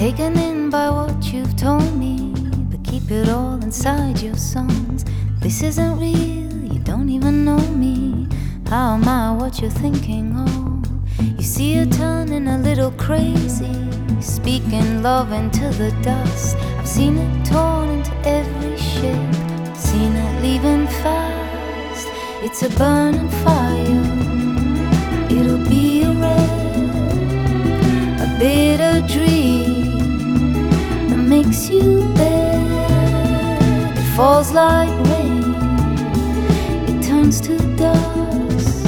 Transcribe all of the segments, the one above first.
taken in by what you've told me, but keep it all inside your songs. This isn't real, you don't even know me. How am I what you're thinking of? You see her turning a little crazy, speaking love into the dust. I've seen it torn into every shape, seen it leaving fast. It's a burning fire, it'll be a red, a bitter dream makes you beg. It falls like rain, it turns to dust.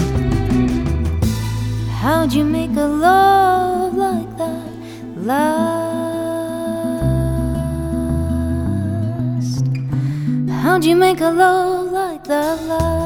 How'd you make a love like that last? How'd you make a love like that last?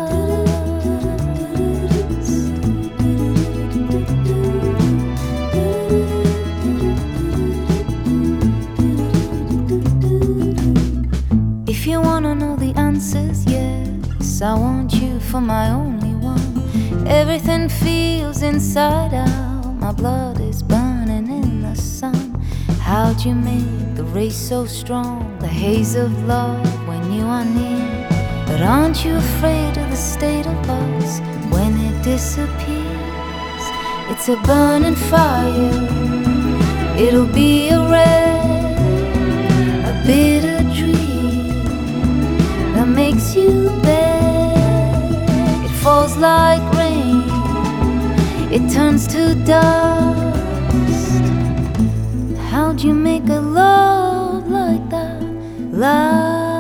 If you wanna know the answers, yes, I want you for my only one. Everything feels inside out, my blood is burning in the sun. How'd you make the race so strong, the haze of love when you are near? But aren't you afraid of the state of us when it disappears? It's a burning fire, it'll be a red, a bitter it turns to dust. How'd you make a love like that last?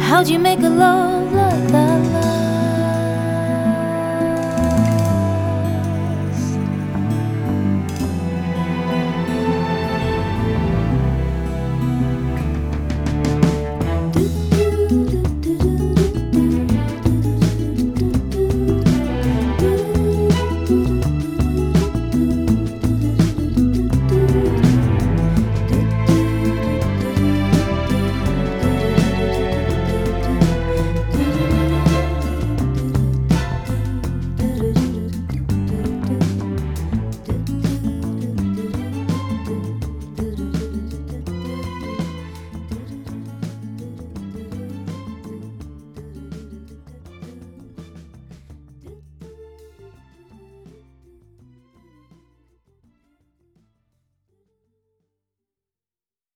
How'd you make a love